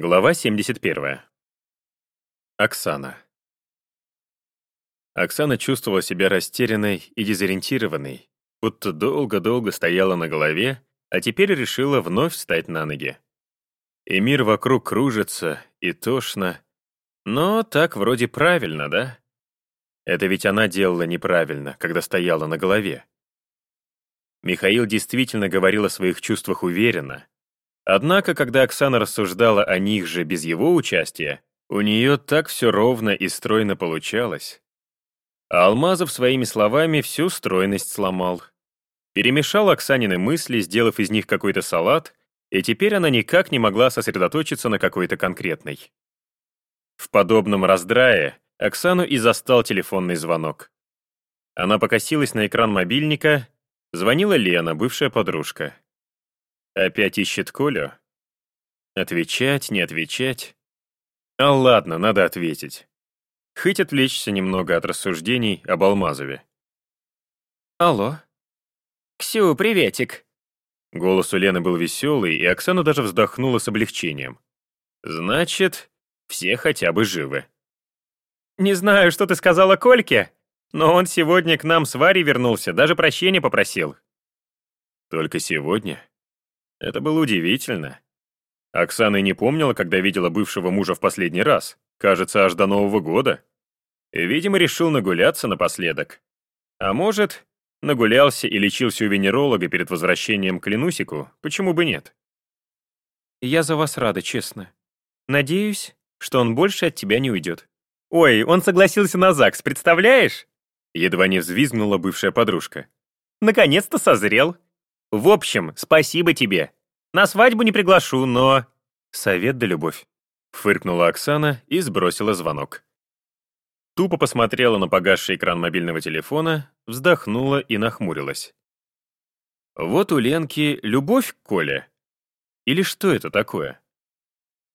Глава 71. Оксана. Оксана чувствовала себя растерянной и дезориентированной, будто долго-долго стояла на голове, а теперь решила вновь встать на ноги. И мир вокруг кружится, и тошно. Но так вроде правильно, да? Это ведь она делала неправильно, когда стояла на голове. Михаил действительно говорил о своих чувствах уверенно, Однако, когда Оксана рассуждала о них же без его участия, у нее так все ровно и стройно получалось. А Алмазов своими словами всю стройность сломал. Перемешал Оксанины мысли, сделав из них какой-то салат, и теперь она никак не могла сосредоточиться на какой-то конкретной. В подобном раздрае Оксану и застал телефонный звонок. Она покосилась на экран мобильника, звонила Лена, бывшая подружка. Опять ищет Колю? Отвечать, не отвечать? А ладно, надо ответить. Хоть отвлечься немного от рассуждений об Алмазове. Алло. Ксю, приветик. Голос у Лены был веселый, и Оксана даже вздохнула с облегчением. Значит, все хотя бы живы. Не знаю, что ты сказала Кольке, но он сегодня к нам с Варей вернулся, даже прощения попросил. Только сегодня? Это было удивительно. Оксана и не помнила, когда видела бывшего мужа в последний раз. Кажется, аж до Нового года. Видимо, решил нагуляться напоследок. А может, нагулялся и лечился у венеролога перед возвращением к Ленусику, почему бы нет? Я за вас рада, честно. Надеюсь, что он больше от тебя не уйдет. Ой, он согласился на ЗАГС, представляешь? Едва не взвизгнула бывшая подружка. Наконец-то созрел. В общем, спасибо тебе. На свадьбу не приглашу, но... Совет да любовь. Фыркнула Оксана и сбросила звонок. Тупо посмотрела на погасший экран мобильного телефона, вздохнула и нахмурилась. Вот у Ленки любовь к Коле. Или что это такое?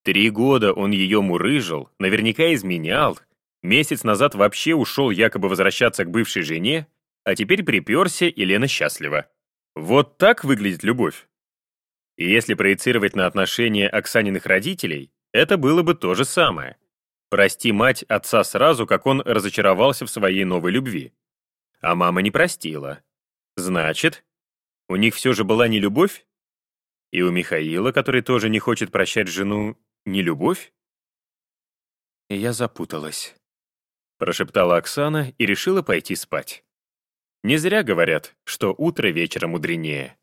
Три года он ее мурыжил, наверняка изменял, месяц назад вообще ушел якобы возвращаться к бывшей жене, а теперь приперся, и Лена счастлива. Вот так выглядит любовь. И если проецировать на отношения Оксаниных родителей, это было бы то же самое. Прости мать отца сразу, как он разочаровался в своей новой любви. А мама не простила. Значит, у них все же была не любовь? И у Михаила, который тоже не хочет прощать жену, не любовь? Я запуталась. Прошептала Оксана и решила пойти спать. Не зря говорят, что утро вечера мудренее.